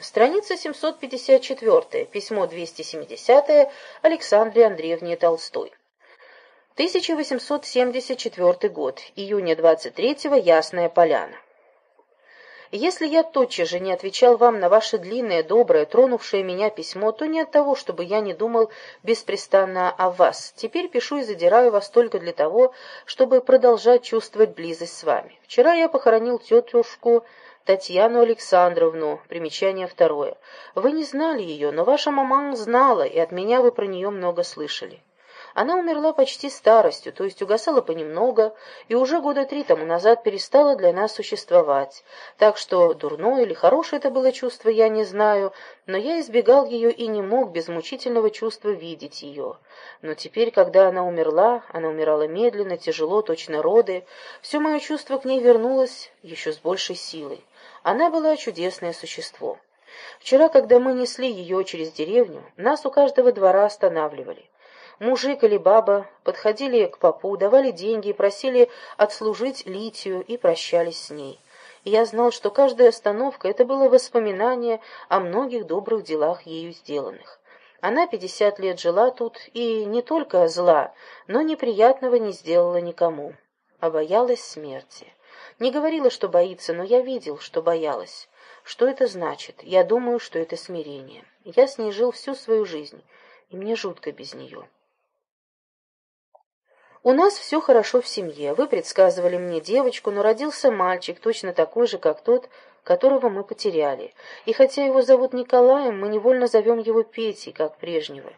Страница 754, письмо 270 Александре Андреевне Толстой. 1874 год, июня 23-го, Ясная Поляна. Если я тотчас же не отвечал вам на ваше длинное, доброе, тронувшее меня письмо, то не от того, чтобы я не думал беспрестанно о вас. Теперь пишу и задираю вас только для того, чтобы продолжать чувствовать близость с вами. Вчера я похоронил тетушку Татьяну Александровну. Примечание второе. Вы не знали ее, но ваша мама знала, и от меня вы про нее много слышали. Она умерла почти старостью, то есть угасала понемногу, и уже года три тому назад перестала для нас существовать. Так что дурное или хорошее это было чувство, я не знаю, но я избегал ее и не мог без мучительного чувства видеть ее. Но теперь, когда она умерла, она умирала медленно, тяжело, точно роды, все мое чувство к ней вернулось еще с большей силой. Она была чудесное существо. Вчера, когда мы несли ее через деревню, нас у каждого двора останавливали. Мужик или баба подходили к попу, давали деньги, просили отслужить Литию и прощались с ней. И я знал, что каждая остановка — это было воспоминание о многих добрых делах ею сделанных. Она пятьдесят лет жила тут и не только зла, но неприятного не сделала никому, а боялась смерти. Не говорила, что боится, но я видел, что боялась. Что это значит? Я думаю, что это смирение. Я с ней жил всю свою жизнь, и мне жутко без нее. У нас все хорошо в семье. Вы предсказывали мне девочку, но родился мальчик, точно такой же, как тот, которого мы потеряли. И хотя его зовут Николаем, мы невольно зовем его Петей, как прежнего.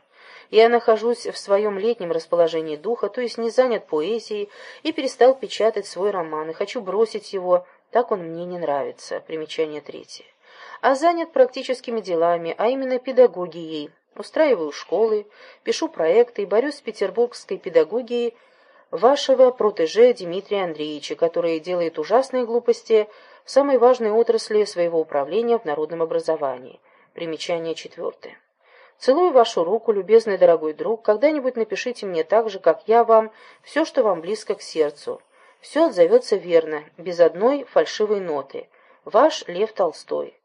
Я нахожусь в своем летнем расположении духа, то есть не занят поэзией, и перестал печатать свой роман, и хочу бросить его, так он мне не нравится. Примечание третье. А занят практическими делами, а именно педагогией. Устраиваю школы, пишу проекты и борюсь с петербургской педагогией, вашего протеже Дмитрия Андреевича, который делает ужасные глупости в самой важной отрасли своего управления в народном образовании. Примечание четвертое. Целую вашу руку, любезный дорогой друг. Когда-нибудь напишите мне так же, как я вам, все, что вам близко к сердцу. Все отзовется верно, без одной фальшивой ноты. Ваш Лев Толстой.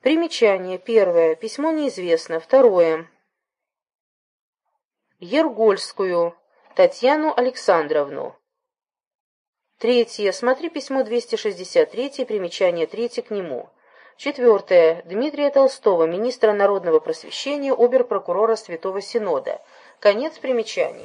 Примечание. Первое. Письмо неизвестно. Второе. Ергольскую. Татьяну Александровну. Третье. Смотри письмо 263, примечание 3 к нему. Четвертое. Дмитрия Толстого, министра народного просвещения, обер-прокурора Святого Синода. Конец примечаний.